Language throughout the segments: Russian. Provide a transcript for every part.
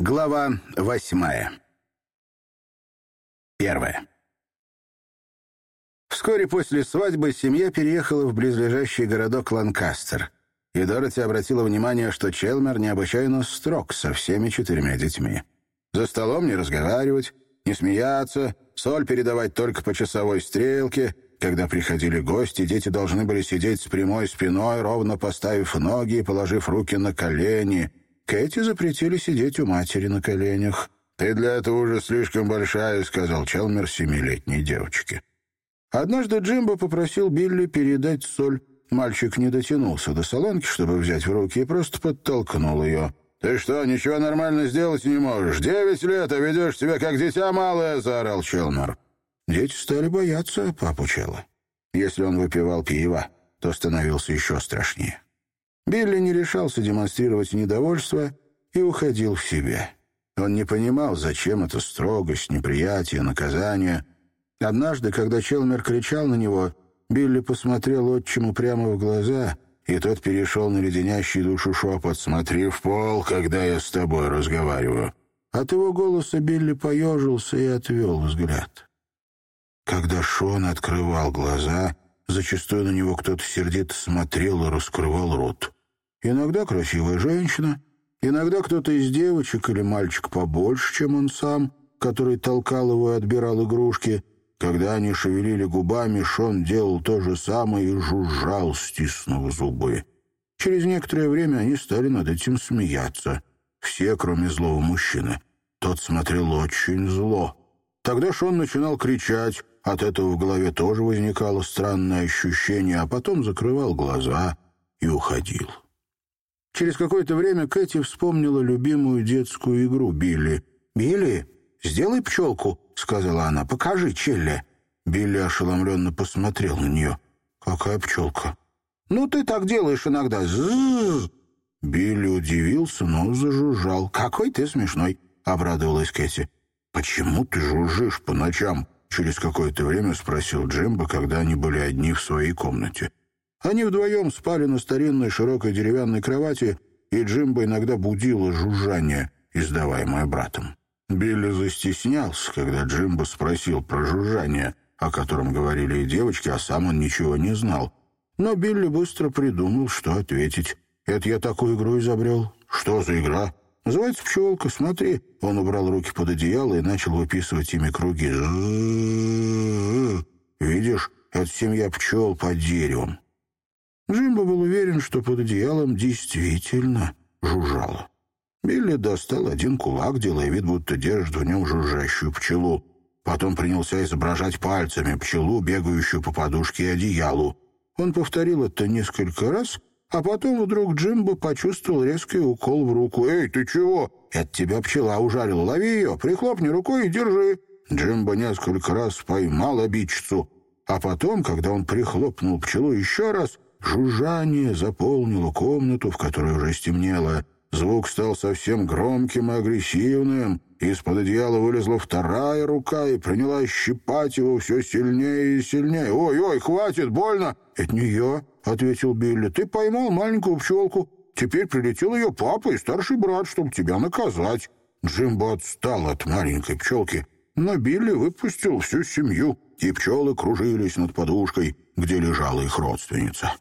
Глава восьмая. Первая. Вскоре после свадьбы семья переехала в близлежащий городок Ланкастер, и Дороти обратила внимание, что Челмер необычайно строг со всеми четырьмя детьми. За столом не разговаривать, не смеяться, соль передавать только по часовой стрелке. Когда приходили гости, дети должны были сидеть с прямой спиной, ровно поставив ноги и положив руки на колени — Кэти запретили сидеть у матери на коленях. «Ты для этого уже слишком большая», — сказал Челмер семилетней девочке. Однажды Джимбо попросил Билли передать соль. Мальчик не дотянулся до солонки, чтобы взять в руки, и просто подтолкнул ее. «Ты что, ничего нормально сделать не можешь? Девять лет, а ведешь себя как дитя малое!» — заорал Челмер. Дети стали бояться папу Чела. Если он выпивал пиво, то становился еще страшнее. Билли не решался демонстрировать недовольство и уходил в себя. Он не понимал, зачем эта строгость, неприятие, наказание. Однажды, когда Челмер кричал на него, Билли посмотрел отчиму прямо в глаза, и тот перешел на леденящий душу шепот «Смотри в пол, когда я с тобой разговариваю». От его голоса Билли поежился и отвел взгляд. Когда Шон открывал глаза, зачастую на него кто-то сердито смотрел и раскрывал рот. Иногда красивая женщина, иногда кто-то из девочек или мальчик побольше, чем он сам, который толкал его и отбирал игрушки. Когда они шевелили губами, Шон делал то же самое и жужжал, стиснув зубы. Через некоторое время они стали над этим смеяться. Все, кроме злого мужчины. Тот смотрел очень зло. Тогда Шон начинал кричать, от этого в голове тоже возникало странное ощущение, а потом закрывал глаза и уходил. Через какое-то время Кэти вспомнила любимую детскую игру Билли. «Билли, сделай пчелку», — сказала она. «Покажи, Челли». Билли ошеломленно посмотрел на нее. «Какая пчелка?» «Ну, ты так делаешь иногда. З Билли удивился, но зажужжал. «Какой ты смешной», — обрадовалась Кэти. «Почему ты жужжишь по ночам?» Через какое-то время спросил Джимбо, когда они были одни в своей комнате. Они вдвоем спали на старинной широкой деревянной кровати, и Джимбо иногда будило жужжание, издаваемое братом. Билли застеснялся, когда Джимбо спросил про жужжание, о котором говорили и девочки, а сам он ничего не знал. Но Билли быстро придумал, что ответить. «Это я такую игру изобрел». «Что за игра?» «Называется пчелка, смотри». Он убрал руки под одеяло и начал выписывать ими круги. «Видишь, это семья пчел под деревом. Джимбо был уверен, что под одеялом действительно жужжало. Билли достал один кулак, делая вид, будто держит в нем жужжащую пчелу. Потом принялся изображать пальцами пчелу, бегающую по подушке и одеялу. Он повторил это несколько раз, а потом вдруг Джимбо почувствовал резкий укол в руку. «Эй, ты чего? Это тебя пчела ужалила. Лови ее, прихлопни рукой и держи». Джимбо несколько раз поймал обидчицу, а потом, когда он прихлопнул пчелу еще раз, Жужжание заполнило комнату, в которой уже стемнело. Звук стал совсем громким и агрессивным. Из-под одеяла вылезла вторая рука и принялась щипать его все сильнее и сильнее. «Ой-ой, хватит, больно!» «Это не я», — ответил Билли. «Ты поймал маленькую пчелку. Теперь прилетел ее папа и старший брат, чтобы тебя наказать». Джимбо отстал от маленькой пчелки, но Билли выпустил всю семью, и пчелы кружились над подушкой, где лежала их родственница.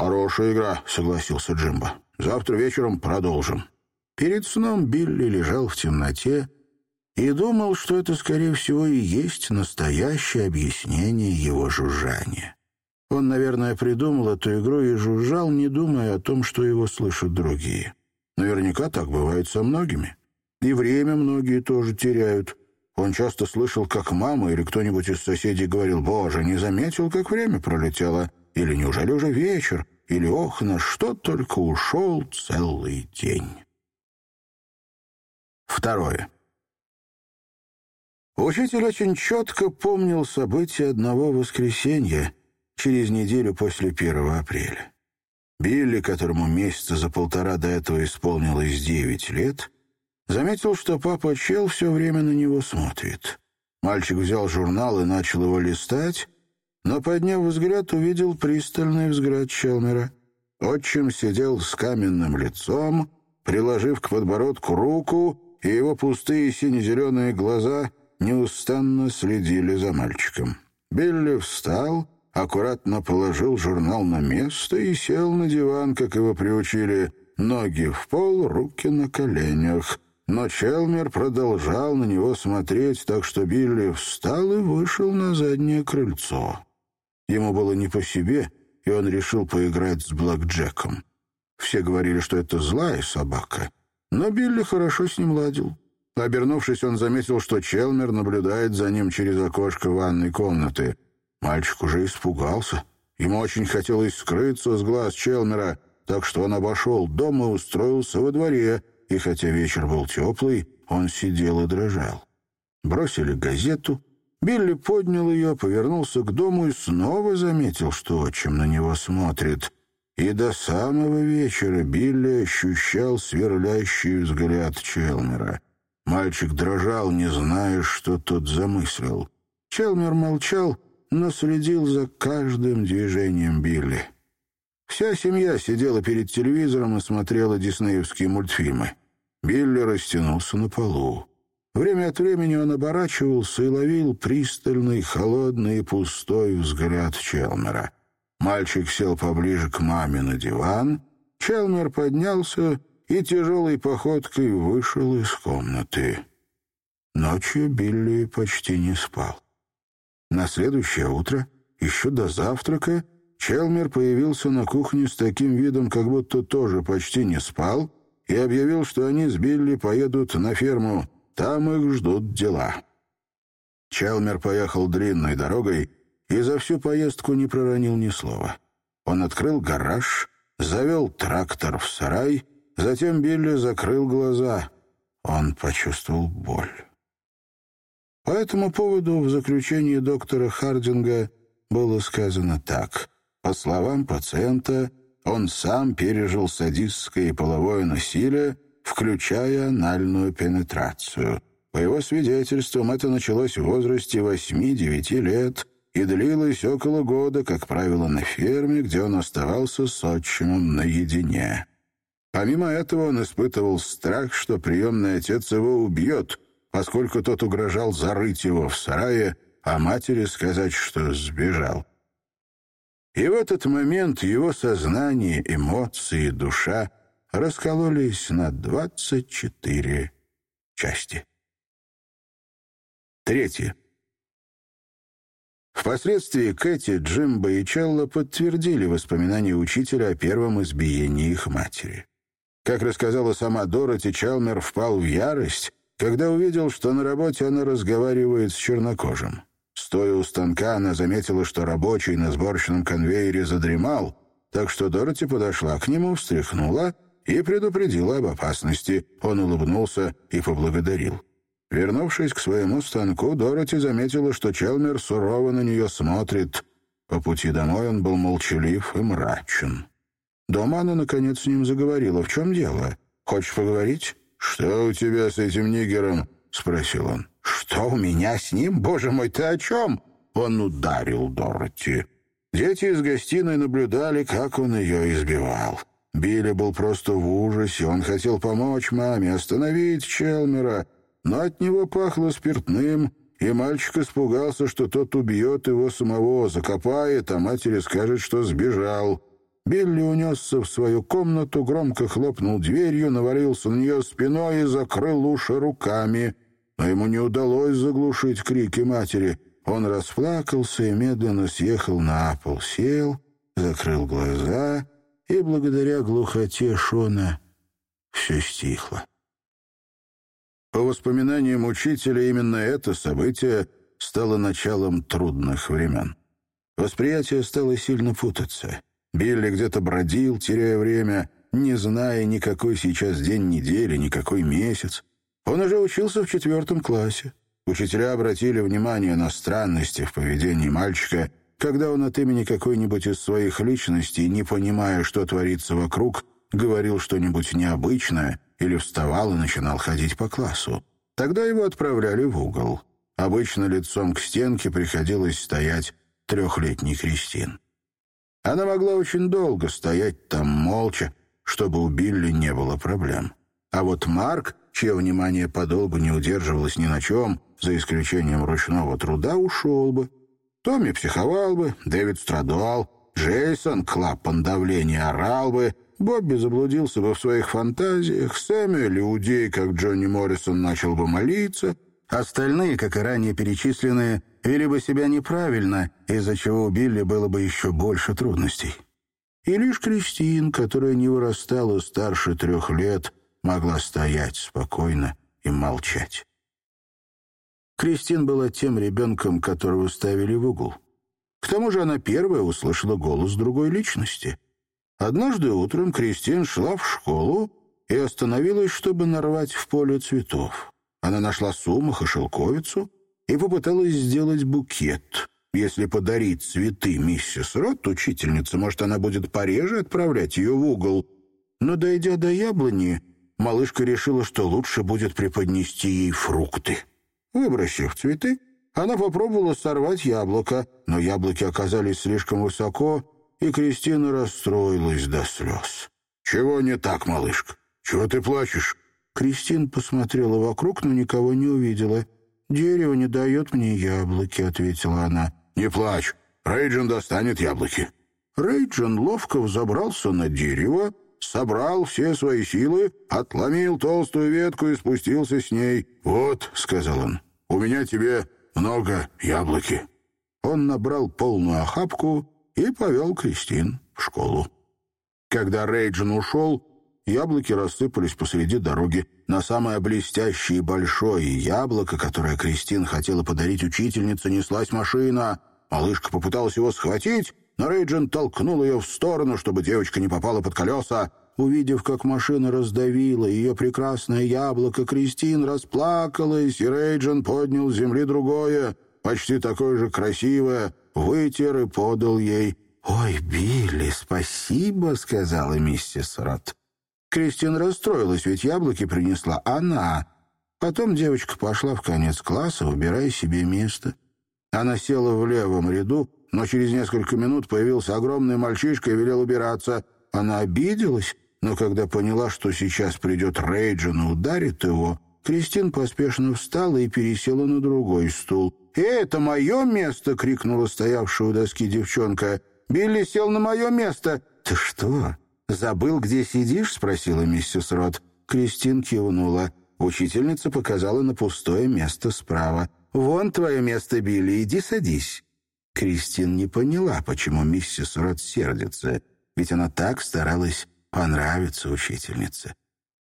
«Хорошая игра», — согласился Джимбо. «Завтра вечером продолжим». Перед сном Билли лежал в темноте и думал, что это, скорее всего, и есть настоящее объяснение его жужжания. Он, наверное, придумал эту игру и жужжал, не думая о том, что его слышат другие. Наверняка так бывает со многими. И время многие тоже теряют. Он часто слышал, как мама или кто-нибудь из соседей говорил, «Боже, не заметил, как время пролетело». Или неужели уже вечер? Или, ох, на что только ушел целый день? Второе. Учитель очень четко помнил события одного воскресенья через неделю после 1 апреля. Билли, которому месяца за полтора до этого исполнилось девять лет, заметил, что папа Чел все время на него смотрит. Мальчик взял журнал и начал его листать, но, подняв взгляд, увидел пристальный взгляд Челмера. Отчим сидел с каменным лицом, приложив к подбородку руку и его пустые сине-зеленые глаза неустанно следили за мальчиком. Билли встал, аккуратно положил журнал на место и сел на диван, как его приучили, ноги в пол, руки на коленях. Но Челмер продолжал на него смотреть, так что Билли встал и вышел на заднее крыльцо. Ему было не по себе, и он решил поиграть с Блэк Джеком. Все говорили, что это злая собака, но Билли хорошо с ним ладил. Обернувшись, он заметил, что Челмер наблюдает за ним через окошко ванной комнаты. Мальчик уже испугался. Ему очень хотелось скрыться с глаз Челмера, так что он обошел дом и устроился во дворе, и хотя вечер был теплый, он сидел и дрожал. Бросили газету. Билли поднял ее, повернулся к дому и снова заметил, что отчим на него смотрит. И до самого вечера Билли ощущал сверлящий взгляд Челмера — Мальчик дрожал, не зная, что тот замыслил. Челмер молчал, но следил за каждым движением Билли. Вся семья сидела перед телевизором и смотрела диснеевские мультфильмы. Билли растянулся на полу. Время от времени он оборачивался и ловил пристальный, холодный и пустой взгляд Челмера. Мальчик сел поближе к маме на диван. Челмер поднялся и тяжелой походкой вышел из комнаты. Ночью Билли почти не спал. На следующее утро, еще до завтрака, Челмер появился на кухне с таким видом, как будто тоже почти не спал, и объявил, что они с Билли поедут на ферму, там их ждут дела. Челмер поехал длинной дорогой и за всю поездку не проронил ни слова. Он открыл гараж, завел трактор в сарай Затем Билли закрыл глаза. Он почувствовал боль. По этому поводу в заключении доктора Хардинга было сказано так. По словам пациента, он сам пережил садистское и половое насилие, включая анальную пенетрацию. По его свидетельствам, это началось в возрасте 8-9 лет и длилось около года, как правило, на ферме, где он оставался с отчимом наедине. Помимо этого он испытывал страх, что приемный отец его убьет, поскольку тот угрожал зарыть его в сарае, а матери сказать, что сбежал. И в этот момент его сознание, эмоции душа раскололись на двадцать четыре части. Третье. Впоследствии Кэти, Джимбо и Челла подтвердили воспоминания учителя о первом избиении их матери. Как рассказала сама Дороти, Чалмер впал в ярость, когда увидел, что на работе она разговаривает с чернокожим. Стоя у станка, она заметила, что рабочий на сборочном конвейере задремал, так что Дороти подошла к нему, встряхнула и предупредила об опасности. Он улыбнулся и поблагодарил. Вернувшись к своему станку, Дороти заметила, что Челмер сурово на нее смотрит. По пути домой он был молчалив и мрачен. Дома она, наконец, с ним заговорила. «В чем дело? Хочешь поговорить?» «Что у тебя с этим нигером?» — спросил он. «Что у меня с ним? Боже мой, ты о чем?» Он ударил Дороти. Дети из гостиной наблюдали, как он ее избивал. Билли был просто в ужасе. Он хотел помочь маме, остановить Челмера, но от него пахло спиртным, и мальчик испугался, что тот убьет его самого, закопает, а матери скажет, что сбежал. Билли унесся в свою комнату, громко хлопнул дверью, навалился на нее спиной и закрыл уши руками. Но ему не удалось заглушить крики матери. Он расплакался и медленно съехал на пол, сел, закрыл глаза, и благодаря глухоте Шона все стихло. По воспоминаниям учителя, именно это событие стало началом трудных времен. Восприятие стало сильно путаться — Билли где-то бродил, теряя время, не зная никакой сейчас день недели, никакой месяц. Он уже учился в четвертом классе. Учителя обратили внимание на странности в поведении мальчика, когда он от имени какой-нибудь из своих личностей, не понимая, что творится вокруг, говорил что-нибудь необычное или вставал и начинал ходить по классу. Тогда его отправляли в угол. Обычно лицом к стенке приходилось стоять трехлетний Кристин. Она могла очень долго стоять там молча, чтобы у Билли не было проблем. А вот Марк чье внимание подолгу не удерживалось ни на чем, за исключением ручного труда, ушел бы. Томми психовал бы, Дэвид страдал, Джейсон, клапан давления, орал бы, Бобби заблудился бы в своих фантазиях, Сэмюэль, иудей, как Джонни Моррисон, начал бы молиться, остальные, как и ранее перечисленные, вели бы себя неправильно, из-за чего у Билли было бы еще больше трудностей. И лишь Кристин, которая не вырастала старше трех лет, могла стоять спокойно и молчать. Кристин была тем ребенком, которого ставили в угол. К тому же она первая услышала голос другой личности. Однажды утром Кристин шла в школу и остановилась, чтобы нарвать в поле цветов. Она нашла сумах и шелковицу и попыталась сделать букет. Если подарить цветы миссис Рот, учительница, может, она будет пореже отправлять ее в угол. Но, дойдя до яблони, малышка решила, что лучше будет преподнести ей фрукты. Выбросив цветы, она попробовала сорвать яблоко, но яблоки оказались слишком высоко, и Кристина расстроилась до слез. «Чего не так, малышка? Чего ты плачешь?» Кристин посмотрела вокруг, но никого не увидела. «Дерево не дает мне яблоки», — ответила она. «Не плачь, Рейджин достанет яблоки». Рейджин ловко взобрался на дерево, собрал все свои силы, отломил толстую ветку и спустился с ней. «Вот», — сказал он, — «у меня тебе много яблоки». Он набрал полную охапку и повел Кристин в школу. Когда Рейджин ушел, яблоки рассыпались посреди дороги. На самое блестящее и большое яблоко, которое Кристин хотела подарить учительнице, неслась машина. Малышка попыталась его схватить, но Рейджин толкнул ее в сторону, чтобы девочка не попала под колеса. Увидев, как машина раздавила ее прекрасное яблоко, Кристин расплакалась, и Рейджин поднял с земли другое, почти такое же красивое, вытер и подал ей. «Ой, Билли, спасибо», — сказала миссис Рот. Кристин расстроилась, ведь яблоки принесла она. Потом девочка пошла в конец класса, выбирая себе место. Она села в левом ряду, но через несколько минут появился огромный мальчишка и велел убираться. Она обиделась, но когда поняла, что сейчас придет Рейджин и ударит его, Кристин поспешно встала и пересела на другой стул. «Э, это мое место!» — крикнула стоявшая у доски девчонка. «Билли сел на мое место!» «Ты что, забыл, где сидишь?» — спросила миссис Рот. Кристин кивнула. Учительница показала на пустое место справа. «Вон твое место, Билли, иди садись». Кристин не поняла, почему миссис Рот сердится, ведь она так старалась понравиться учительнице.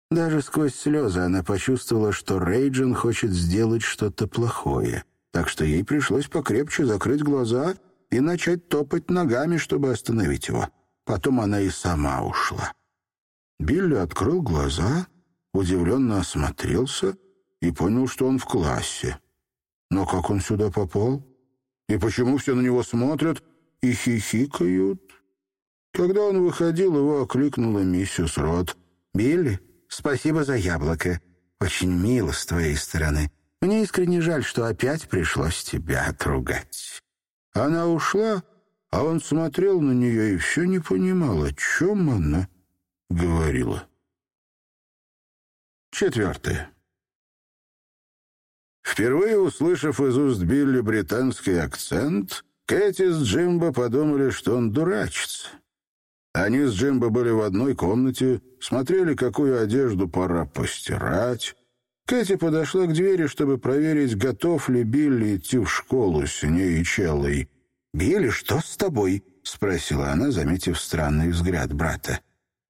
Даже сквозь слезы она почувствовала, что Рейджин хочет сделать что-то плохое, так что ей пришлось покрепче закрыть глаза и начать топать ногами, чтобы остановить его. Потом она и сама ушла. Билли открыл глаза, удивленно осмотрелся и понял, что он в классе. Но как он сюда попал? И почему все на него смотрят и хихикают? Когда он выходил, его окликнула миссис Рот. «Билли, спасибо за яблоко. Очень мило с твоей стороны. Мне искренне жаль, что опять пришлось тебя отругать». Она ушла, а он смотрел на нее и все не понимал, о чем она говорила. Четвертое. Впервые услышав из уст Билли британский акцент, Кэти с Джимбо подумали, что он дурачится. Они с Джимбо были в одной комнате, смотрели, какую одежду пора постирать. Кэти подошла к двери, чтобы проверить, готов ли Билли идти в школу с ней и Челлой. «Билли, что с тобой?» — спросила она, заметив странный взгляд брата.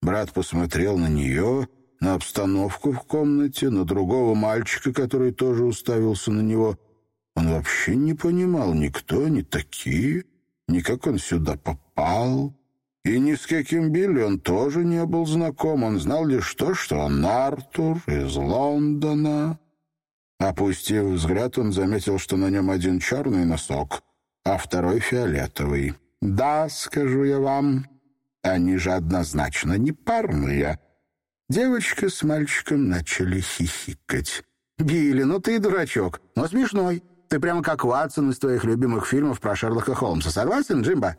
Брат посмотрел на нее, на обстановку в комнате, на другого мальчика, который тоже уставился на него. Он вообще не понимал, никто не такие, ни как он сюда попал. И ни с каким Билли он тоже не был знаком. Он знал лишь то, что он Артур из Лондона. Опустив взгляд, он заметил, что на нем один черный носок, а второй фиолетовый. «Да, скажу я вам, они же однозначно не парные». Девочка с мальчиком начали хихикать. «Билли, ну ты дурачок, но смешной. Ты прямо как Ватсон из твоих любимых фильмов про Шерлока Холмса. Согласен, Джимба?»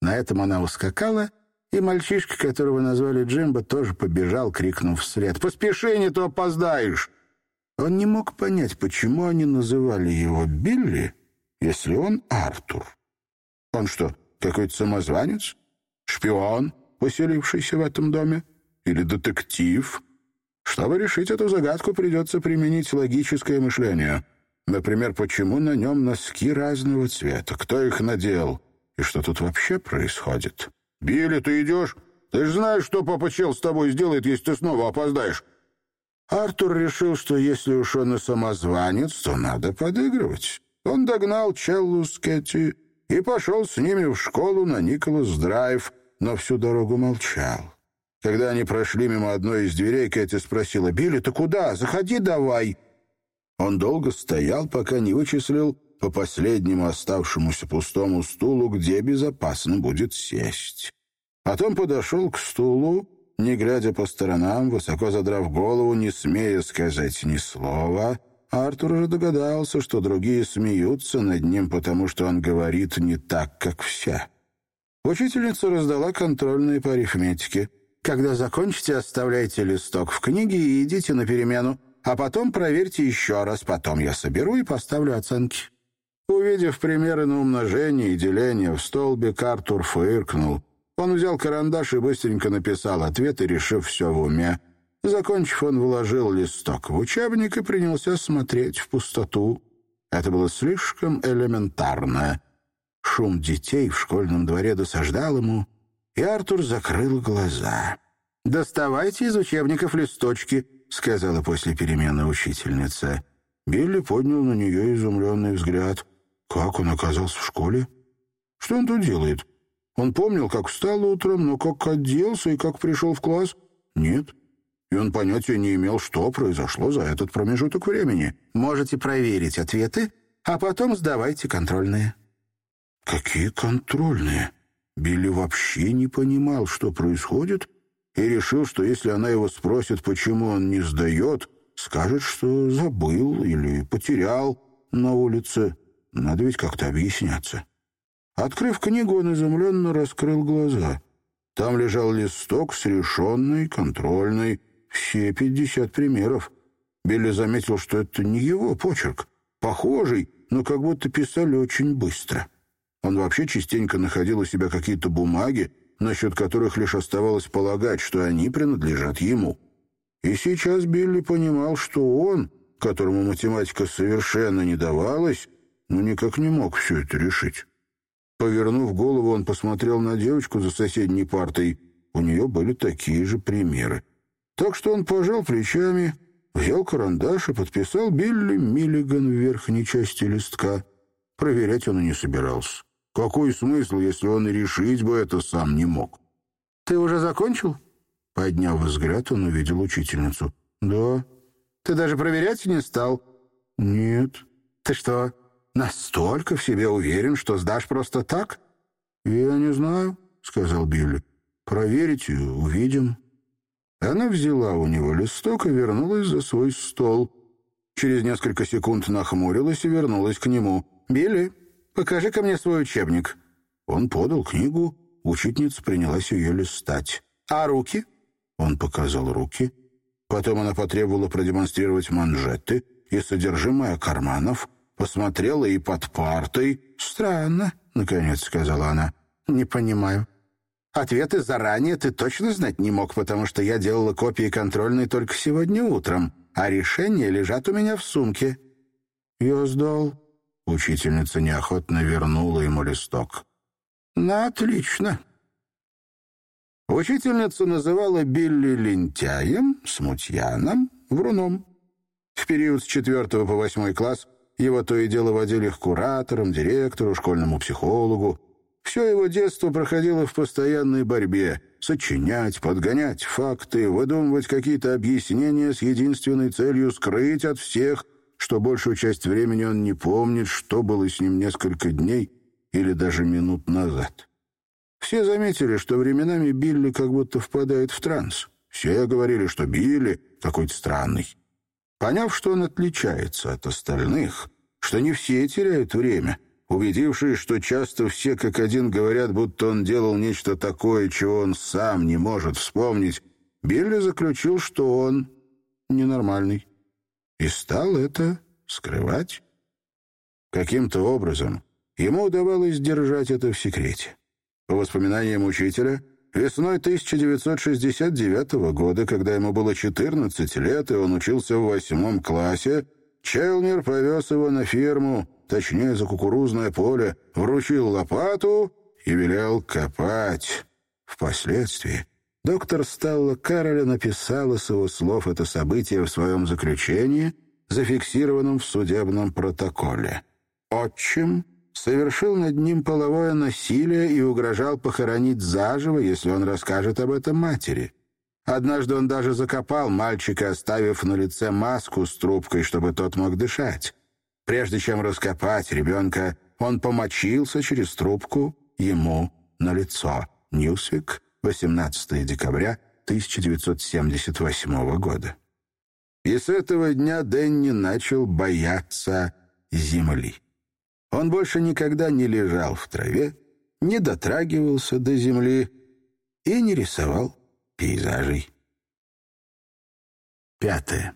На этом она ускакала, И мальчишка, которого назвали Джимбо, тоже побежал, крикнув вслед. «Поспеши, не то опоздаешь!» Он не мог понять, почему они называли его Билли, если он Артур. Он что, какой-то самозванец? Шпион, поселившийся в этом доме? Или детектив? Чтобы решить эту загадку, придется применить логическое мышление. Например, почему на нем носки разного цвета? Кто их надел? И что тут вообще происходит? «Билли, ты идешь? Ты же знаешь, что папа Чел с тобой сделает, если ты снова опоздаешь». Артур решил, что если уж он и самозванец, то надо подыгрывать. Он догнал Челлу с Кэти и пошел с ними в школу на Николас-Драйв, но всю дорогу молчал. Когда они прошли мимо одной из дверей, Кэти спросила, «Билли, ты куда? Заходи давай!» Он долго стоял, пока не вычислил по последнему оставшемуся пустому стулу, где безопасно будет сесть. Потом подошел к стулу, не глядя по сторонам, высоко задрав голову, не смея сказать ни слова. Артур уже догадался, что другие смеются над ним, потому что он говорит не так, как все. Учительница раздала контрольные по арифметике. «Когда закончите, оставляйте листок в книге и идите на перемену, а потом проверьте еще раз, потом я соберу и поставлю оценки». Увидев примеры на умножение и деление в столбик, Артур фыркнул. Он взял карандаш и быстренько написал ответы, решив все в уме. Закончив, он вложил листок в учебник и принялся смотреть в пустоту. Это было слишком элементарно. Шум детей в школьном дворе досаждал ему, и Артур закрыл глаза. «Доставайте из учебников листочки», — сказала после перемены учительница. Билли поднял на нее изумленный взгляд. «Как он оказался в школе? Что он тут делает?» Он помнил, как встал утром, но как оделся и как пришел в класс — нет. И он понятия не имел, что произошло за этот промежуток времени. Можете проверить ответы, а потом сдавайте контрольные. Какие контрольные? Билли вообще не понимал, что происходит, и решил, что если она его спросит, почему он не сдает, скажет, что забыл или потерял на улице. Надо ведь как-то объясняться. Открыв книгу, он изумленно раскрыл глаза. Там лежал листок с решенной, контрольной, все пятьдесят примеров. Билли заметил, что это не его почерк. Похожий, но как будто писали очень быстро. Он вообще частенько находил у себя какие-то бумаги, насчет которых лишь оставалось полагать, что они принадлежат ему. И сейчас Билли понимал, что он, которому математика совершенно не давалась, ну никак не мог все это решить. Повернув голову, он посмотрел на девочку за соседней партой. У нее были такие же примеры. Так что он пожал плечами, взял карандаш и подписал Билли Миллиган в верхней части листка. Проверять он и не собирался. Какой смысл, если он и решить бы это сам не мог? «Ты уже закончил?» Подняв взгляд, он увидел учительницу. «Да». «Ты даже проверять не стал?» «Нет». «Ты что, Настолько в себе уверен, что сдашь просто так? Я не знаю, сказал Билли. Проверите, увидим. Она взяла у него листок и вернулась за свой стол. Через несколько секунд нахмурилась и вернулась к нему. «Билли, покажи-ка мне свой учебник». Он подал книгу, учительница принялась ее листать. «А руки?» Он показал руки. Потом она потребовала продемонстрировать манжеты и содержимое карманов, посмотрела и под партой. «Странно», — наконец сказала она. «Не понимаю. Ответы заранее ты точно знать не мог, потому что я делала копии контрольной только сегодня утром, а решения лежат у меня в сумке». «Я сдал». Учительница неохотно вернула ему листок. «Ну, отлично». Учительница называла Билли лентяем, смутьяном, вруном. В период с четвертого по восьмой класс его то и дело водили к кураторам, директору, школьному психологу. Все его детство проходило в постоянной борьбе — сочинять, подгонять факты, выдумывать какие-то объяснения с единственной целью скрыть от всех, что большую часть времени он не помнит, что было с ним несколько дней или даже минут назад. Все заметили, что временами Билли как будто впадает в транс. Все говорили, что Билли какой-то странный. Поняв, что он отличается от остальных, что не все теряют время, убедившись, что часто все как один говорят, будто он делал нечто такое, чего он сам не может вспомнить, Билли заключил, что он ненормальный. И стал это скрывать. Каким-то образом ему удавалось держать это в секрете. По воспоминаниям учителя, весной 1969 года, когда ему было 14 лет, и он учился в восьмом классе, Челмер повез его на ферму, точнее, за кукурузное поле, вручил лопату и велел копать. Впоследствии доктор Стелла Кароля написала с его слов это событие в своем заключении, зафиксированном в судебном протоколе. Отчим совершил над ним половое насилие и угрожал похоронить заживо, если он расскажет об этом матери. Однажды он даже закопал мальчика, оставив на лице маску с трубкой, чтобы тот мог дышать. Прежде чем раскопать ребенка, он помочился через трубку ему на лицо. Ньюсвик, 18 декабря 1978 года. И с этого дня Дэнни начал бояться земли. Он больше никогда не лежал в траве, не дотрагивался до земли и не рисовал пейзажей. Пятое.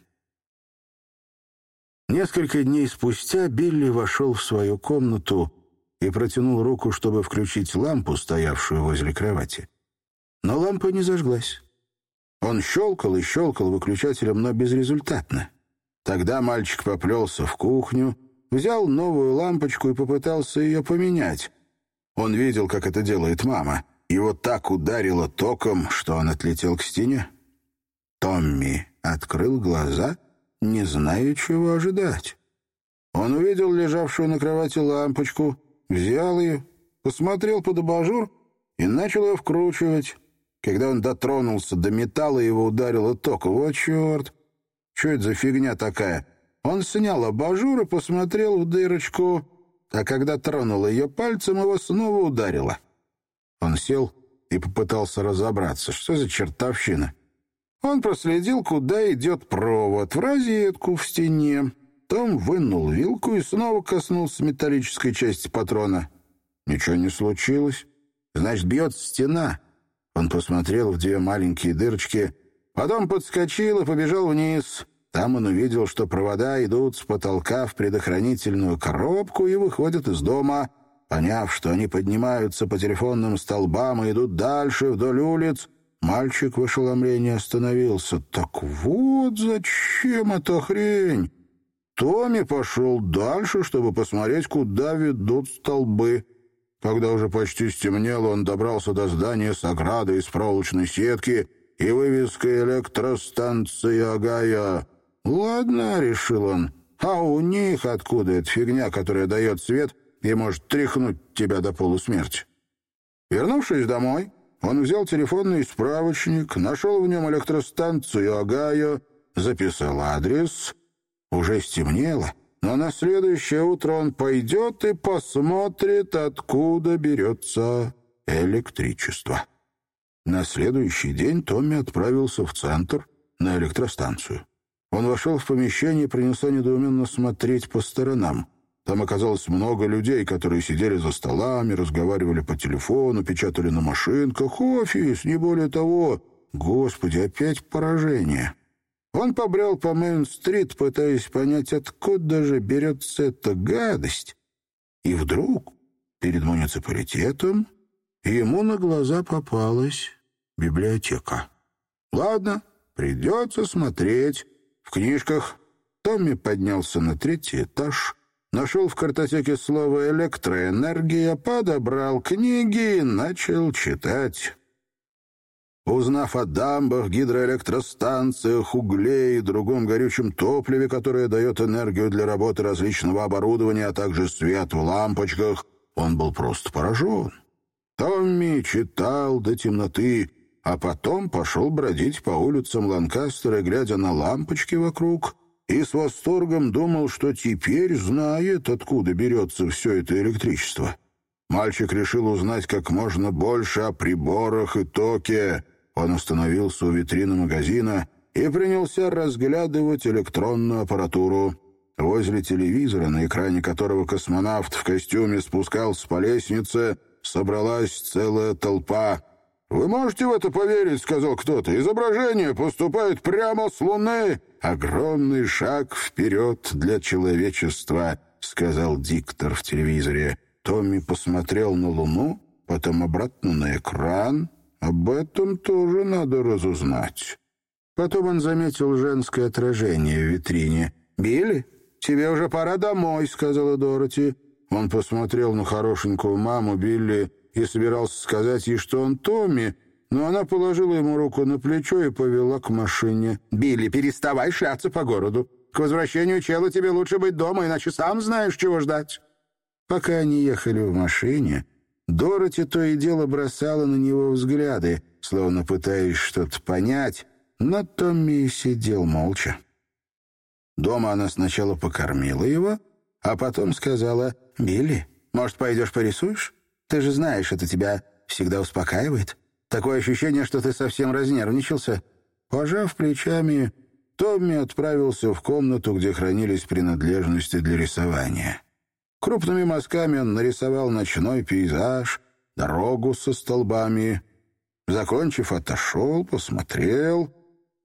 Несколько дней спустя Билли вошел в свою комнату и протянул руку, чтобы включить лампу, стоявшую возле кровати. Но лампа не зажглась. Он щелкал и щелкал выключателем, но безрезультатно. Тогда мальчик поплелся в кухню, взял новую лампочку и попытался ее поменять. Он видел, как это делает мама. Его так ударило током, что он отлетел к стене. Томми открыл глаза, не зная, чего ожидать. Он увидел лежавшую на кровати лампочку, взял ее, посмотрел под абажур и начал ее вкручивать. Когда он дотронулся до металла, его ударило током. «О, черт! Что это за фигня такая?» Он снял абажур и посмотрел в дырочку, а когда тронул ее пальцем, его снова ударило. Он сел и попытался разобраться, что за чертовщина. Он проследил, куда идет провод, в розетку в стене. Том вынул вилку и снова коснулся металлической части патрона. Ничего не случилось. Значит, бьет стена. Он посмотрел в две маленькие дырочки, потом подскочил и побежал вниз. Там он увидел, что провода идут с потолка в предохранительную коробку и выходят из дома. Поняв, что они поднимаются по телефонным столбам и идут дальше вдоль улиц, мальчик в ошеломлении остановился. «Так вот зачем эта хрень?» Томми пошел дальше, чтобы посмотреть, куда ведут столбы. Когда уже почти стемнело, он добрался до здания с оградой из проволочной сетки и вывеской «Электростанция Агая». «Ладно», — решил он, — «а у них откуда эта фигня, которая дает свет и может тряхнуть тебя до полусмерти?» Вернувшись домой, он взял телефонный справочник, нашел в нем электростанцию Огайо, записал адрес. Уже стемнело, но на следующее утро он пойдет и посмотрит, откуда берется электричество. На следующий день Томми отправился в центр на электростанцию. Он вошел в помещение и принялся недоуменно смотреть по сторонам. Там оказалось много людей, которые сидели за столами, разговаривали по телефону, печатали на машинках. Офис, не более того. Господи, опять поражение. Он побрел по Мейн-стрит, пытаясь понять, откуда же берется эта гадость. И вдруг перед муниципалитетом ему на глаза попалась библиотека. Ладно, придется смотреть. В книжках Томми поднялся на третий этаж, нашел в картотеке слово «электроэнергия», подобрал книги и начал читать. Узнав о дамбах, гидроэлектростанциях, угле и другом горючем топливе, которое дает энергию для работы различного оборудования, а также свет в лампочках, он был просто поражен. Томми читал до темноты, а потом пошел бродить по улицам Ланкастера, глядя на лампочки вокруг, и с восторгом думал, что теперь знает, откуда берется все это электричество. Мальчик решил узнать как можно больше о приборах и токе. Он остановился у витрины магазина и принялся разглядывать электронную аппаратуру. Возле телевизора, на экране которого космонавт в костюме спускался по лестнице, собралась целая толпа. «Вы можете в это поверить?» — сказал кто-то. «Изображение поступает прямо с Луны!» «Огромный шаг вперед для человечества», — сказал диктор в телевизоре. Томми посмотрел на Луну, потом обратно на экран. Об этом тоже надо разузнать. Потом он заметил женское отражение в витрине. «Билли, тебе уже пора домой», — сказала Дороти. Он посмотрел на хорошенькую маму Билли и собирался сказать ей, что он Томми, но она положила ему руку на плечо и повела к машине. «Билли, переставай шляться по городу. К возвращению чела тебе лучше быть дома, иначе сам знаешь, чего ждать». Пока они ехали в машине, Дороти то и дело бросала на него взгляды, словно пытаясь что-то понять, но Томми сидел молча. Дома она сначала покормила его, а потом сказала, «Билли, может, пойдешь порисуешь? Ты же знаешь, это тебя всегда успокаивает. Такое ощущение, что ты совсем разнервничался». Пожав плечами, Томми отправился в комнату, где хранились принадлежности для рисования. Крупными мазками он нарисовал ночной пейзаж, дорогу со столбами. Закончив, отошел, посмотрел.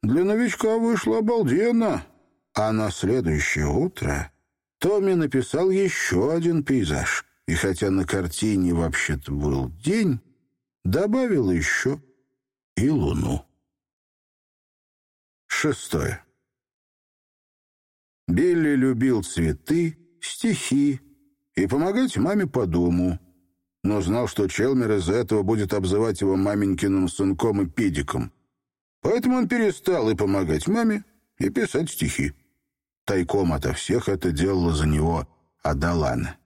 Для новичка вышло обалденно. А на следующее утро Томми написал еще один пейзаж. И хотя на картине вообще-то был день, добавил еще и луну. Шестое. Билли любил цветы, стихи и помогать маме по дому, но знал, что Челмер из-за этого будет обзывать его маменькиным сынком и педиком. Поэтому он перестал и помогать маме, и писать стихи. Тайком ото всех это делала за него Адалана.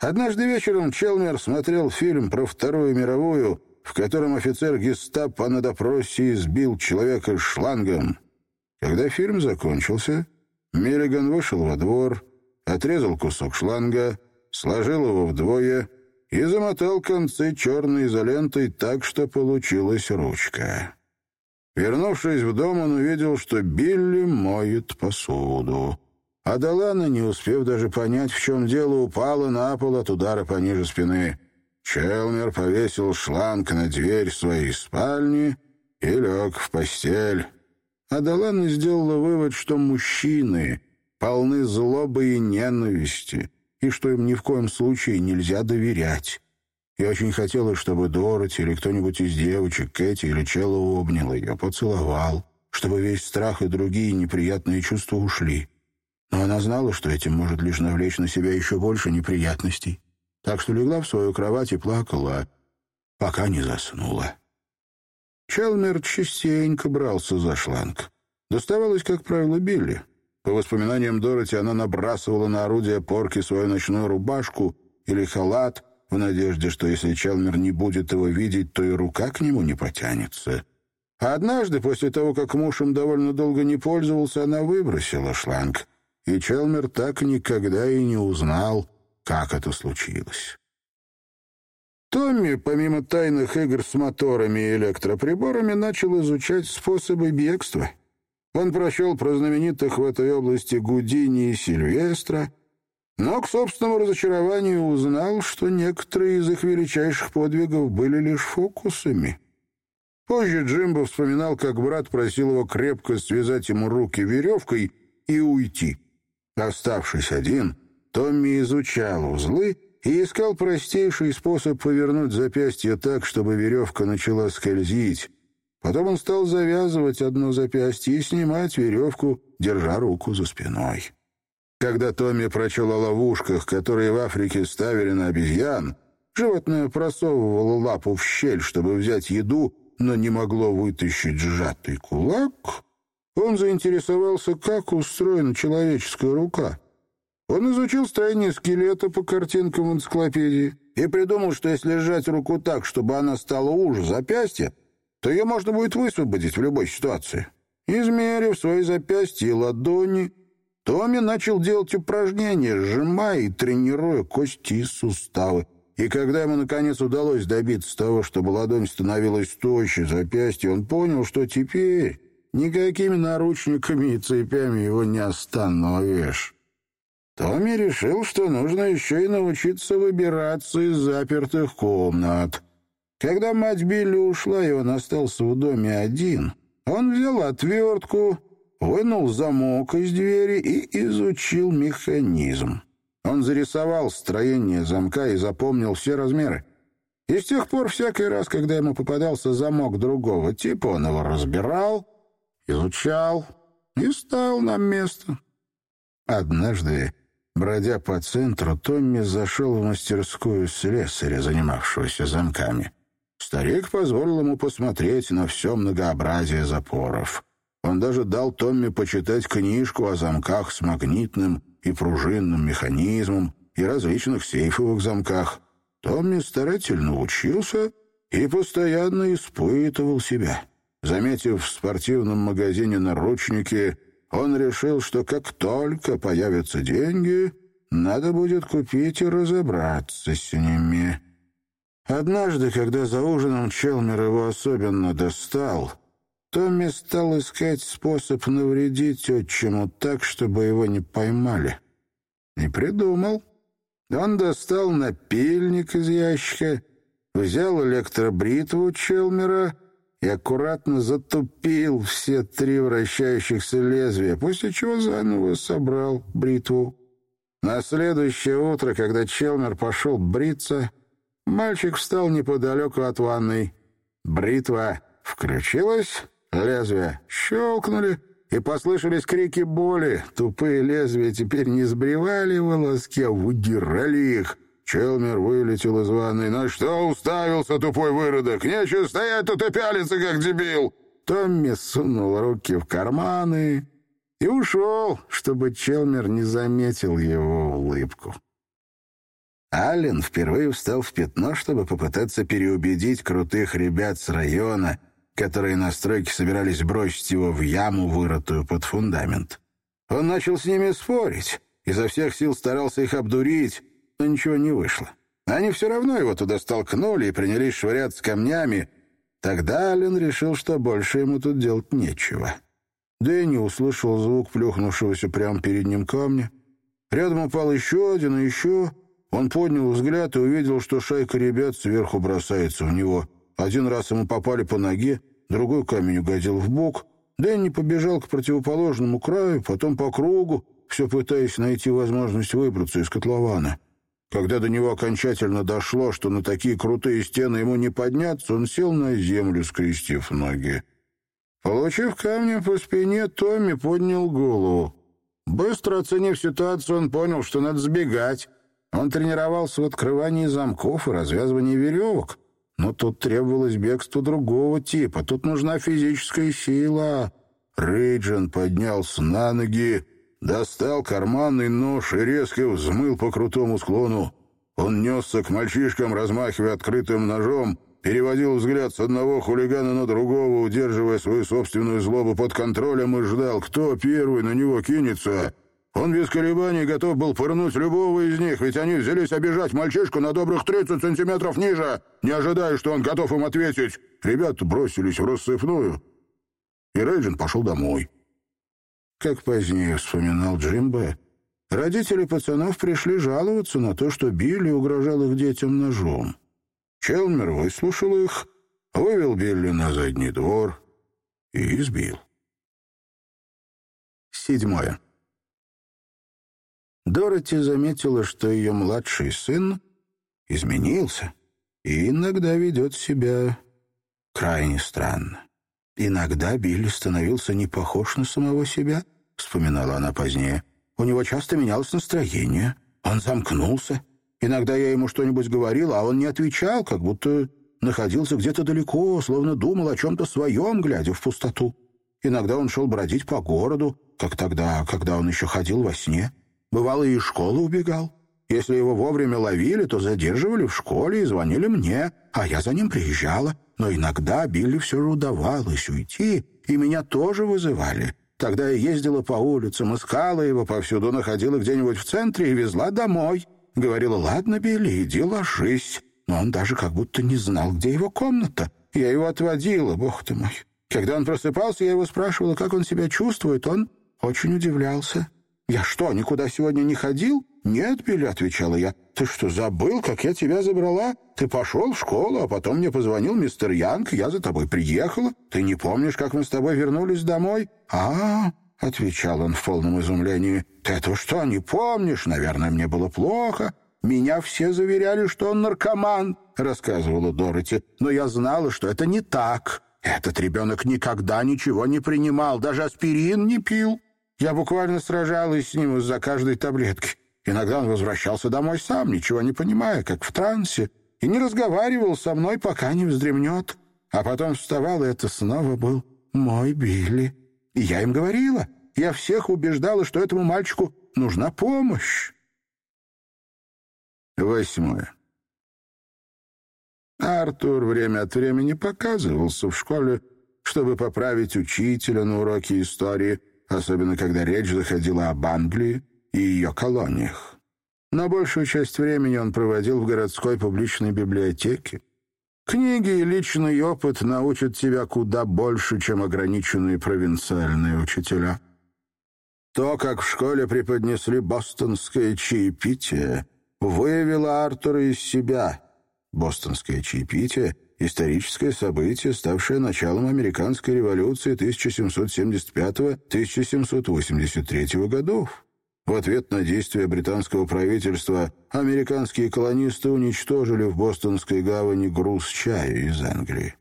Однажды вечером Челмер смотрел фильм про Вторую мировую, в котором офицер гестапо на допросе избил человека шлангом. Когда фильм закончился, Миллиган вышел во двор, отрезал кусок шланга, сложил его вдвое и замотал концы черной изолентой так, что получилась ручка. Вернувшись в дом, он увидел, что Билли моет посуду. А Далана, не успев даже понять, в чем дело, упала на пол от удара пониже спины. Челмер повесил шланг на дверь своей спальни и лег в постель. Адалана сделала вывод, что мужчины полны злобы и ненависти, и что им ни в коем случае нельзя доверять. Я очень хотела, чтобы Дороти или кто-нибудь из девочек, Кэти или Челла обнял ее, поцеловал, чтобы весь страх и другие неприятные чувства ушли. Но она знала, что этим может лишь навлечь на себя еще больше неприятностей. Так что легла в свою кровать и плакала, пока не заснула. Челмер частенько брался за шланг. Доставалось, как правило, Билли. По воспоминаниям Дороти, она набрасывала на орудие порки свою ночную рубашку или халат, в надежде, что если Челмер не будет его видеть, то и рука к нему не потянется. А однажды, после того, как муж им довольно долго не пользовался, она выбросила шланг, и Челмер так никогда и не узнал, как это случилось. Томми, помимо тайных игр с моторами и электроприборами, начал изучать способы бегства. Он прочел про знаменитых в этой области Гудини и Сильвестра, но к собственному разочарованию узнал, что некоторые из их величайших подвигов были лишь фокусами. Позже Джимбо вспоминал, как брат просил его крепко связать ему руки веревкой и уйти. Оставшись один, Томми изучал узлы и искал простейший способ повернуть запястье так, чтобы веревка начала скользить. Потом он стал завязывать одно запястье и снимать веревку, держа руку за спиной. Когда Томми прочел о ловушках, которые в Африке ставили на обезьян, животное просовывало лапу в щель, чтобы взять еду, но не могло вытащить сжатый кулак, он заинтересовался, как устроена человеческая рука. Он изучил строение скелета по картинкам в энциклопедии и придумал, что если сжать руку так, чтобы она стала уже запястья, то ее можно будет высвободить в любой ситуации. Измерив свои запястья и ладони, Томми начал делать упражнения, сжимая и тренируя кости и суставы. И когда ему, наконец, удалось добиться того, чтобы ладонь становилась тощей запястье, он понял, что теперь никакими наручниками и цепями его не остановишь. Томми решил, что нужно еще и научиться выбираться из запертых комнат. Когда мать Билли ушла, и он остался в доме один, он взял отвертку, вынул замок из двери и изучил механизм. Он зарисовал строение замка и запомнил все размеры. И с тех пор всякий раз, когда ему попадался замок другого типа, он его разбирал, изучал и ставил на место. Однажды, бродя по центру, Томми зашел в мастерскую слесаря, занимавшегося замками. Старик позволил ему посмотреть на все многообразие запоров. Он даже дал Томми почитать книжку о замках с магнитным и пружинным механизмом и различных сейфовых замках — Томми старательно учился и постоянно испытывал себя. Заметив в спортивном магазине наручники, он решил, что как только появятся деньги, надо будет купить и разобраться с ними. Однажды, когда за ужином Челмер его особенно достал, Томми стал искать способ навредить отчиму так, чтобы его не поймали. Не придумал. Он достал напильник из ящика, взял электробритву Челмера и аккуратно затупил все три вращающихся лезвия, после чего заново собрал бритву. На следующее утро, когда Челмер пошел бриться, мальчик встал неподалеку от ванной. Бритва включилась, лезвия щелкнули, и послышались крики боли. Тупые лезвия теперь не сбривали волоски, а выдирали их. Челмер вылетел из ванной. «На что уставился, тупой выродок? Нечего стоять тут и пялиться, как дебил!» Томми сунул руки в карманы и ушел, чтобы Челмер не заметил его улыбку. Аллен впервые встал в пятно, чтобы попытаться переубедить крутых ребят с района, которые на стройке собирались бросить его в яму, вырытую под фундамент. Он начал с ними спорить, изо всех сил старался их обдурить, но ничего не вышло. Они все равно его туда столкнули и принялись швыряться камнями. Тогда Ален решил, что больше ему тут делать нечего. Дэнни услышал звук плюхнувшегося прямо перед ним камня. Рядом упал еще один и еще. Он поднял взгляд и увидел, что шайка ребят сверху бросается в него. Один раз ему попали по ноге, другой камень угодил в бок. Дэнни побежал к противоположному краю, потом по кругу, все пытаясь найти возможность выбраться из котлована. Когда до него окончательно дошло, что на такие крутые стены ему не подняться, он сел на землю, скрестив ноги. Получив камнем по спине, Томми поднял голову. Быстро оценив ситуацию, он понял, что надо сбегать. Он тренировался в открывании замков и развязывании веревок — но тут требовалось бегство другого типа. Тут нужна физическая сила. Рейджин поднялся на ноги, достал карманный нож и резко взмыл по крутому склону. Он несся к мальчишкам, размахивая открытым ножом, переводил взгляд с одного хулигана на другого, удерживая свою собственную злобу под контролем и ждал, кто первый на него кинется — он без колебаний готов был пырнуть любого из них, ведь они взялись обижать мальчишку на добрых 30 сантиметров ниже, не ожидая, что он готов им ответить. Ребята бросились в рассыпную, и Рейджин пошел домой. Как позднее вспоминал Джимбо, родители пацанов пришли жаловаться на то, что Билли угрожал их детям ножом. Челмер выслушал их, вывел Билли на задний двор и избил. Седьмое. Дороти заметила, что ее младший сын изменился и иногда ведет себя крайне странно. «Иногда Билли становился не похож на самого себя», — вспоминала она позднее. «У него часто менялось настроение. Он замкнулся. Иногда я ему что-нибудь говорила, а он не отвечал, как будто находился где-то далеко, словно думал о чем-то своем, глядя в пустоту. Иногда он шел бродить по городу, как тогда, когда он еще ходил во сне. Бывало, и из школы убегал. Если его вовремя ловили, то задерживали в школе и звонили мне, а я за ним приезжала. Но иногда Билли все же удавалось уйти, и меня тоже вызывали. Тогда я ездила по улицам, искала его повсюду, находила где-нибудь в центре и везла домой. Говорила, ладно, Билли, иди ложись. Но он даже как будто не знал, где его комната. Я его отводила, бог ты мой. Когда он просыпался, я его спрашивала, как он себя чувствует. Он очень удивлялся. «Я что, никуда сегодня не ходил?» «Нет, Билли», — отвечала я. «Ты что, забыл, как я тебя забрала? Ты пошел в школу, а потом мне позвонил мистер Янг, я за тобой приехала. Ты не помнишь, как мы с тобой вернулись домой?» «А, — отвечал он в полном изумлении, — ты этого что, не помнишь? Наверное, мне было плохо. Меня все заверяли, что он наркоман», — рассказывала Дороти. «Но я знала, что это не так. Этот ребенок никогда ничего не принимал, даже аспирин не пил». Я буквально сражалась с ним из-за каждой таблетки. Иногда он возвращался домой сам, ничего не понимая, как в трансе, и не разговаривал со мной, пока не вздремнет. А потом вставал, и это снова был мой Билли. И я им говорила. Я всех убеждала, что этому мальчику нужна помощь. Восьмое. Артур время от времени показывался в школе, чтобы поправить учителя на уроке истории, особенно когда речь заходила об Англии и ее колониях. Но большую часть времени он проводил в городской публичной библиотеке. Книги и личный опыт научат тебя куда больше, чем ограниченные провинциальные учителя. То, как в школе преподнесли бостонское чаепитие, выявило Артура из себя. Бостонское чаепитие — историческое событие, ставшее началом американской революции 1775-1783 годов. В ответ на действия британского правительства американские колонисты уничтожили в Бостонской гавани груз чая из Англии.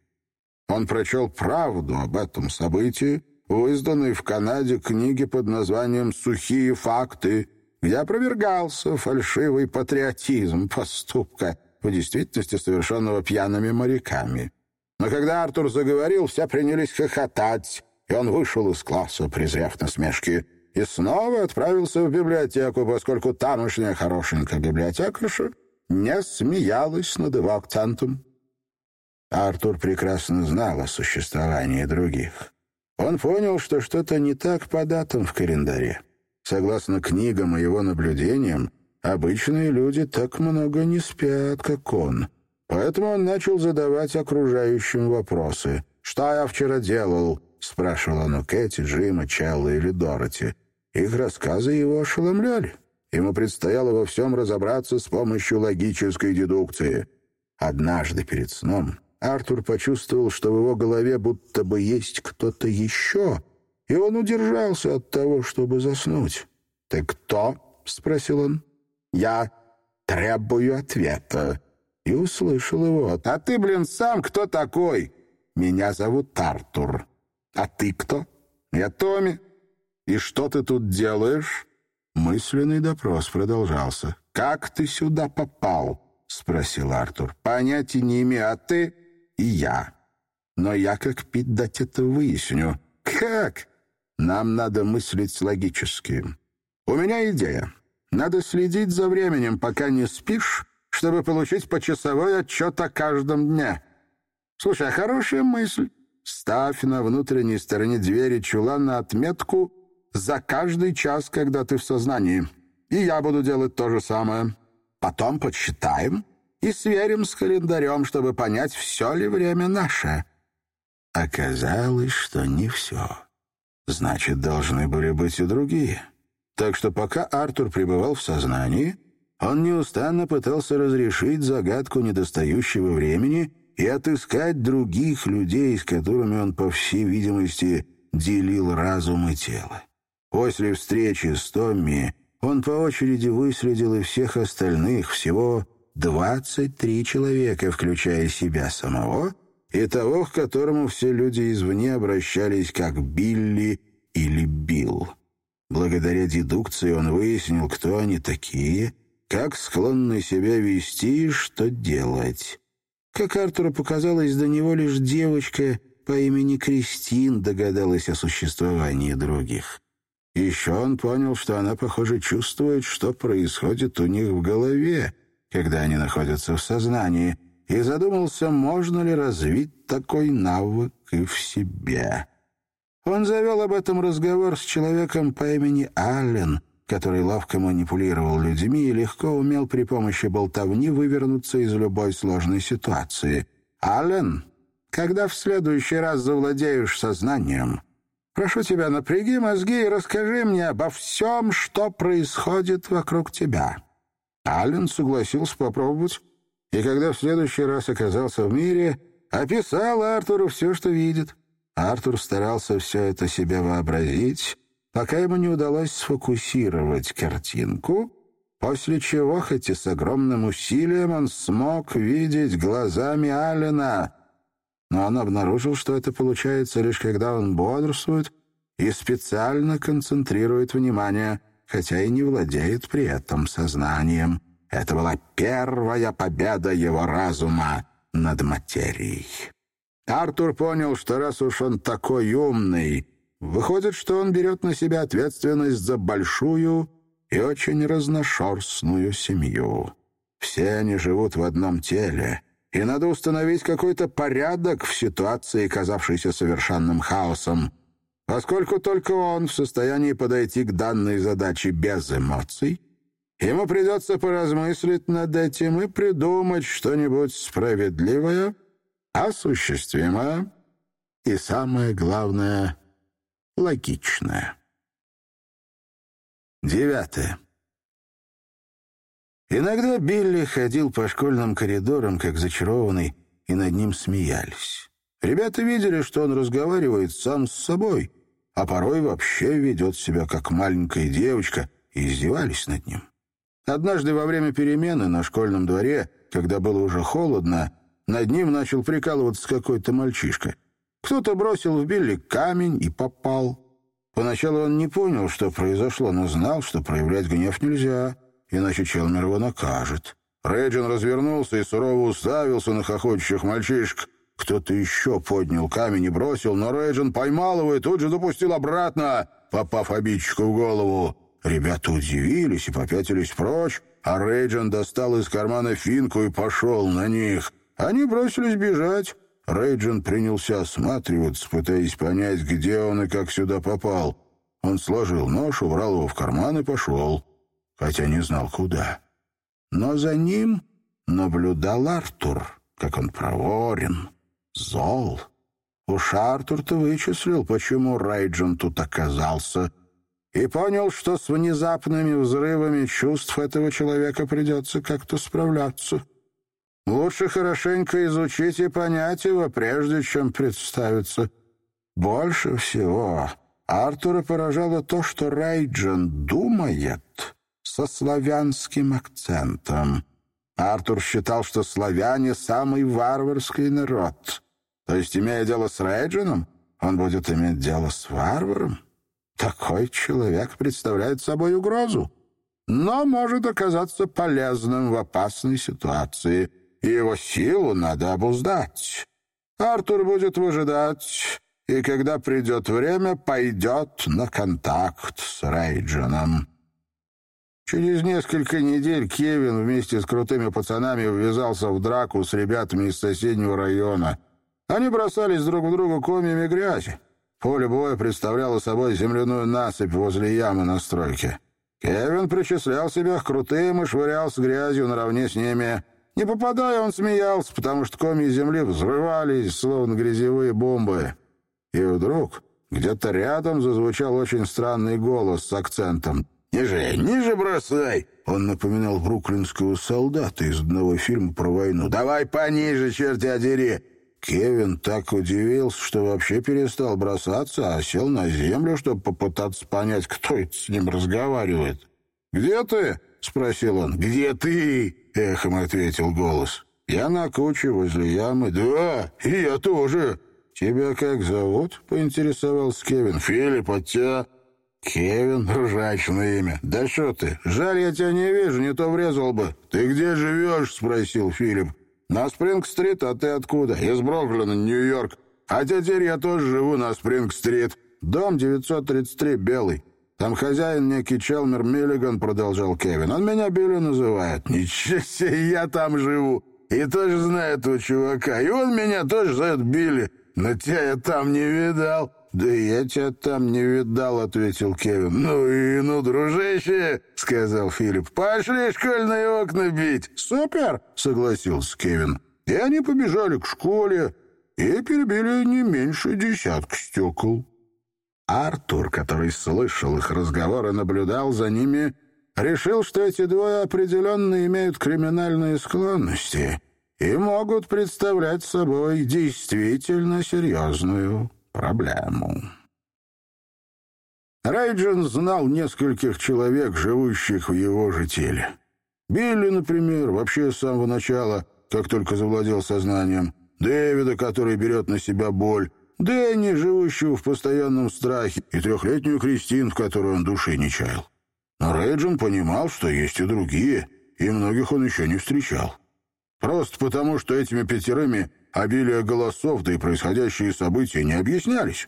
Он прочел правду об этом событии в изданной в Канаде книге под названием «Сухие факты», где опровергался фальшивый патриотизм поступка, в действительности совершенного пьяными моряками. Но когда Артур заговорил, все принялись хохотать, и он вышел из класса, презрев насмешки, и снова отправился в библиотеку, поскольку тамошняя хорошенькая библиотекарша не смеялась над его акцентом. Артур прекрасно знал о существовании других. Он понял, что что-то не так по датам в календаре. Согласно книгам и его наблюдениям, Обычные люди так много не спят, как он. Поэтому он начал задавать окружающим вопросы. «Что я вчера делал?» — спрашивал он у Кэти, Джима, Челла или Дороти. Их рассказы его ошеломляли. Ему предстояло во всем разобраться с помощью логической дедукции. Однажды перед сном Артур почувствовал, что в его голове будто бы есть кто-то еще, и он удержался от того, чтобы заснуть. «Ты кто?» — спросил он. Я требую ответа». И услышал его. «А ты, блин, сам кто такой?» «Меня зовут Артур». «А ты кто?» «Я Томми». «И что ты тут делаешь?» Мысленный допрос продолжался. «Как ты сюда попал?» — спросил Артур. «Понятия не имею, а ты и я. Но я как пить дать это выясню. Как? Нам надо мыслить логически. У меня идея. Надо следить за временем, пока не спишь, чтобы получить почасовой отчет о каждом дне. Слушай, а хорошая мысль. Ставь на внутренней стороне двери чулана отметку «За каждый час, когда ты в сознании». И я буду делать то же самое. Потом подсчитаем и сверим с календарем, чтобы понять, все ли время наше. Оказалось, что не все. Значит, должны были быть и другие. Так что пока Артур пребывал в сознании, он неустанно пытался разрешить загадку недостающего времени и отыскать других людей, с которыми он, по всей видимости, делил разум и тело. После встречи с Томми он по очереди выследил и всех остальных, всего 23 человека, включая себя самого, и того, к которому все люди извне обращались как Билли или Билл. Благодаря дедукции он выяснил, кто они такие, как склонны себя вести и что делать. Как Артуру показалось, до него лишь девочка по имени Кристин догадалась о существовании других. Еще он понял, что она, похоже, чувствует, что происходит у них в голове, когда они находятся в сознании, и задумался, можно ли развить такой навык и в себе. Он завел об этом разговор с человеком по имени Аллен, который ловко манипулировал людьми и легко умел при помощи болтовни вывернуться из любой сложной ситуации. «Аллен, когда в следующий раз завладеешь сознанием, Прошу тебя, напряги мозги и расскажи мне обо всем, что происходит вокруг тебя». Аллен согласился попробовать, и когда в следующий раз оказался в мире, описал Артуру все, что видит. Артур старался все это себе вообразить, пока ему не удалось сфокусировать картинку, после чего, хоть и с огромным усилием, он смог видеть глазами Аллена. Но он обнаружил, что это получается лишь когда он бодрствует и специально концентрирует внимание, хотя и не владеет при этом сознанием. Это была первая победа его разума над материей. Артур понял, что раз уж он такой умный, выходит, что он берет на себя ответственность за большую и очень разношерстную семью. Все они живут в одном теле, и надо установить какой-то порядок в ситуации, казавшейся совершенным хаосом. Поскольку только он в состоянии подойти к данной задаче без эмоций, ему придется поразмыслить над этим и придумать что-нибудь справедливое — осуществимо и, самое главное, логичное. Девятое. Иногда Билли ходил по школьным коридорам, как зачарованный, и над ним смеялись. Ребята видели, что он разговаривает сам с собой, а порой вообще ведет себя как маленькая девочка, и издевались над ним. Однажды во время перемены на школьном дворе, когда было уже холодно, над ним начал прикалываться какой-то мальчишка. Кто-то бросил в Билли камень и попал. Поначалу он не понял, что произошло, но знал, что проявлять гнев нельзя, иначе Челмер его накажет. Рэджин развернулся и сурово уставился на хохочущих мальчишек. Кто-то еще поднял камень и бросил, но Рэджин поймал его и тут же запустил обратно, попав обидчику в голову. Ребята удивились и попятились прочь, а Рейджин достал из кармана финку и пошел на них. Они бросились бежать. Рейджин принялся осматриваться, пытаясь понять, где он и как сюда попал. Он сложил нож, убрал его в карман и пошел, хотя не знал, куда. Но за ним наблюдал Артур, как он проворен, зол. Уж Артур-то вычислил, почему Рейджин тут оказался, и понял, что с внезапными взрывами чувств этого человека придется как-то справляться. Лучше хорошенько изучить и понять его, прежде чем представиться. Больше всего Артура поражало то, что Рейджин думает со славянским акцентом. Артур считал, что славяне — самый варварский народ. То есть, имея дело с Рейджином, он будет иметь дело с варваром. Такой человек представляет собой угрозу, но может оказаться полезным в опасной ситуации — его силу надо обуздать. Артур будет выжидать, и когда придет время, пойдет на контакт с Рейджином. Через несколько недель Кевин вместе с крутыми пацанами ввязался в драку с ребятами из соседнего района. Они бросались друг в друга комьями грязи. Поле боя представляло собой земляную насыпь возле ямы на стройке. Кевин причислял себя к крутым и швырял с грязью наравне с ними — не попадая, он смеялся, потому что комья земли взрывались, словно грязевые бомбы. И вдруг где-то рядом зазвучал очень странный голос с акцентом. «Ниже, ниже бросай!» Он напоминал бруклинского солдата из одного фильма про войну. «Давай пониже, черти одери!» Кевин так удивился, что вообще перестал бросаться, а сел на землю, чтобы попытаться понять, кто это с ним разговаривает. «Где ты?» — спросил он. «Где ты?» — эхом ответил голос. «Я на куче возле ямы». «Да, и я тоже». «Тебя как зовут?» — поинтересовался Кевин. «Филипп, от тебя...» «Кевин, ржачное имя. Да что ты, жаль, я тебя не вижу, не то врезал бы». «Ты где живешь?» — спросил Филипп. «На Спринг-стрит, а ты откуда?» «Из Бруклина, Нью-Йорк. А теперь я тоже живу на Спринг-стрит. Дом 933, белый. Там хозяин некий Челмер Миллиган, продолжал Кевин. Он меня Билли называет. Ничего себе, я там живу. И тоже знаю этого чувака. И он меня тоже зовет Билли. Но тебя я там не видал. «Да я тебя там не видал», — ответил Кевин. «Ну и ну, дружище», — сказал Филипп. «Пошли школьные окна бить». «Супер», — согласился Кевин. И они побежали к школе и перебили не меньше десятка стекол. Артур, который слышал их разговор и наблюдал за ними, решил, что эти двое определенно имеют криминальные склонности и могут представлять собой действительно серьезную проблему. Рейджин знал нескольких человек, живущих в его же теле. Билли, например, вообще с самого начала, как только завладел сознанием, Дэвида, который берет на себя боль, Дэнни, живущего в постоянном страхе, и трехлетнюю Кристин, в которой он души не чаял. Но Рейджин понимал, что есть и другие, и многих он еще не встречал. Просто потому, что этими пятерыми обилие голосов, да и происходящие события не объяснялись.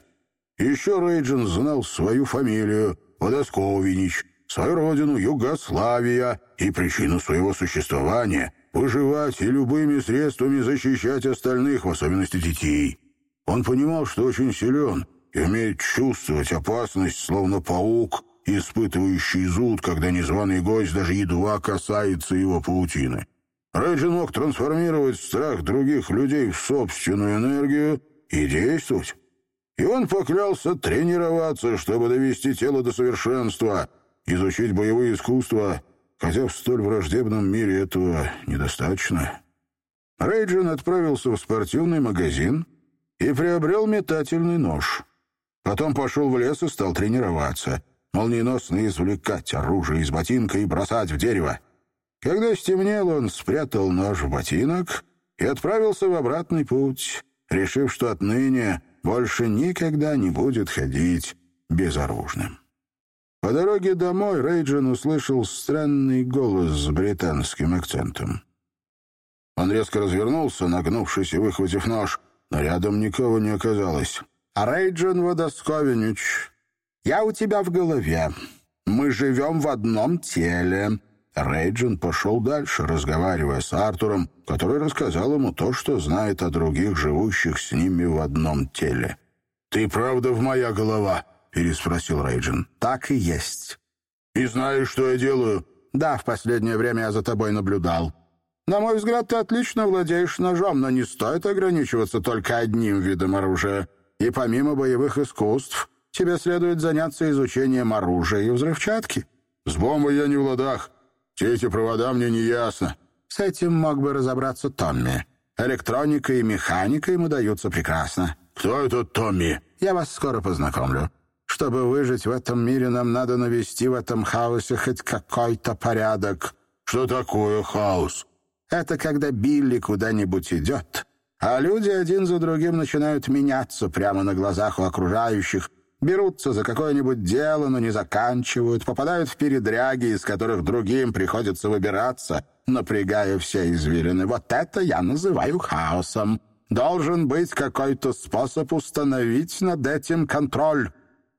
Еще Рейджин знал свою фамилию — Водосковинич, свою родину — Югославия, и причину своего существования — выживать и любыми средствами защищать остальных, в особенности детей. Он понимал, что очень силен и умеет чувствовать опасность, словно паук, испытывающий зуд, когда незваный гость даже едва касается его паутины. Рейджин мог трансформировать страх других людей в собственную энергию и действовать. И он поклялся тренироваться, чтобы довести тело до совершенства, изучить боевые искусства, хотя в столь враждебном мире этого недостаточно. Рейджин отправился в спортивный магазин и приобрел метательный нож. Потом пошел в лес и стал тренироваться, молниеносно извлекать оружие из ботинка и бросать в дерево. Когда стемнело, он спрятал нож в ботинок и отправился в обратный путь, решив, что отныне больше никогда не будет ходить безоружным. По дороге домой Рейджин услышал странный голос с британским акцентом. Он резко развернулся, нагнувшись и выхватив нож, но рядом никого не оказалось. «А Рейджин Вадасковинич, я у тебя в голове. Мы живем в одном теле». Рейджин пошел дальше, разговаривая с Артуром, который рассказал ему то, что знает о других, живущих с ними в одном теле. «Ты правда в моя голова?» — переспросил Рейджин. «Так и есть». «И знаешь, что я делаю?» «Да, в последнее время я за тобой наблюдал. На мой взгляд, ты отлично владеешь ножом, но не стоит ограничиваться только одним видом оружия. И помимо боевых искусств, тебе следует заняться изучением оружия и взрывчатки». «С бомбой я не в ладах. Все эти провода мне не ясно». «С этим мог бы разобраться Томми. Электроника и механика ему даются прекрасно». «Кто этот Томми?» «Я вас скоро познакомлю. Чтобы выжить в этом мире, нам надо навести в этом хаосе хоть какой-то порядок». «Что такое хаос?» «Это когда Билли куда-нибудь идет, а люди один за другим начинают меняться прямо на глазах у окружающих, берутся за какое-нибудь дело, но не заканчивают, попадают в передряги, из которых другим приходится выбираться, напрягая все извилины. Вот это я называю хаосом. Должен быть какой-то способ установить над этим контроль».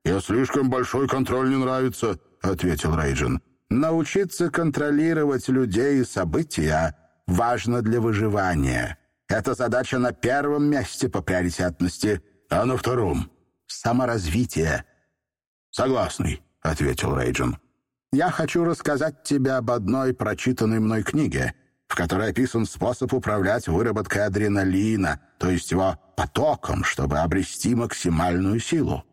«Я слишком большой контроль не нравится», — ответил Рейджин. «Научиться контролировать людей и события важно для выживания. Эта задача на первом месте по приоритетности, а на втором — саморазвитие». «Согласный», — ответил Рейджин. «Я хочу рассказать тебе об одной прочитанной мной книге, в которой описан способ управлять выработкой адреналина, то есть его потоком, чтобы обрести максимальную силу.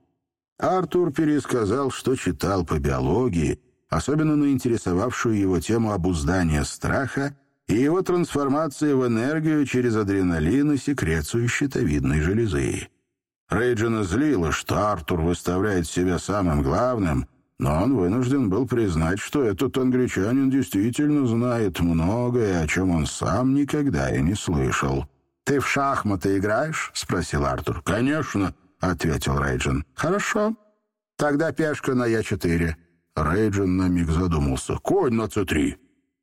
Артур пересказал, что читал по биологии, особенно на интересовавшую его тему обуздания страха и его трансформации в энергию через адреналин и секрецию щитовидной железы. Рейджина злило, что Артур выставляет себя самым главным, но он вынужден был признать, что этот англичанин действительно знает многое, о чем он сам никогда и не слышал. «Ты в шахматы играешь?» — спросил Артур. «Конечно», — ответил Рейджин. «Хорошо. Тогда пешка на Е4». Рейджин на миг задумался. «Конь на С3».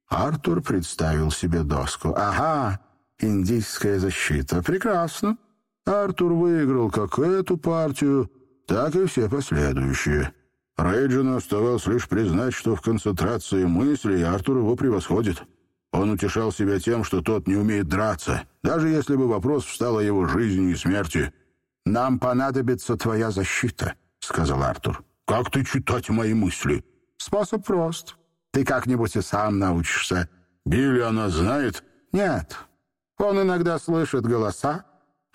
Артур представил себе доску. «Ага, индийская защита. Прекрасно». Артур выиграл как эту партию, так и все последующие. Рейджину оставалось лишь признать, что в концентрации мыслей Артур его превосходит. Он утешал себя тем, что тот не умеет драться, даже если бы вопрос встал о его жизни и смерти. «Нам понадобится твоя защита», — сказал Артур. «Как ты читать мои мысли?» «Способ прост. Ты как-нибудь и сам научишься». «Билли она знает?» «Нет. Он иногда слышит голоса.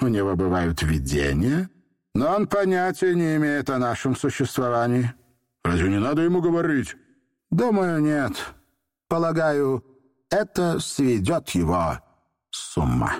У него бывают видения. Но он понятия не имеет о нашем существовании. Разве не надо ему говорить? Думаю, нет. Полагаю, это сведет его с ума.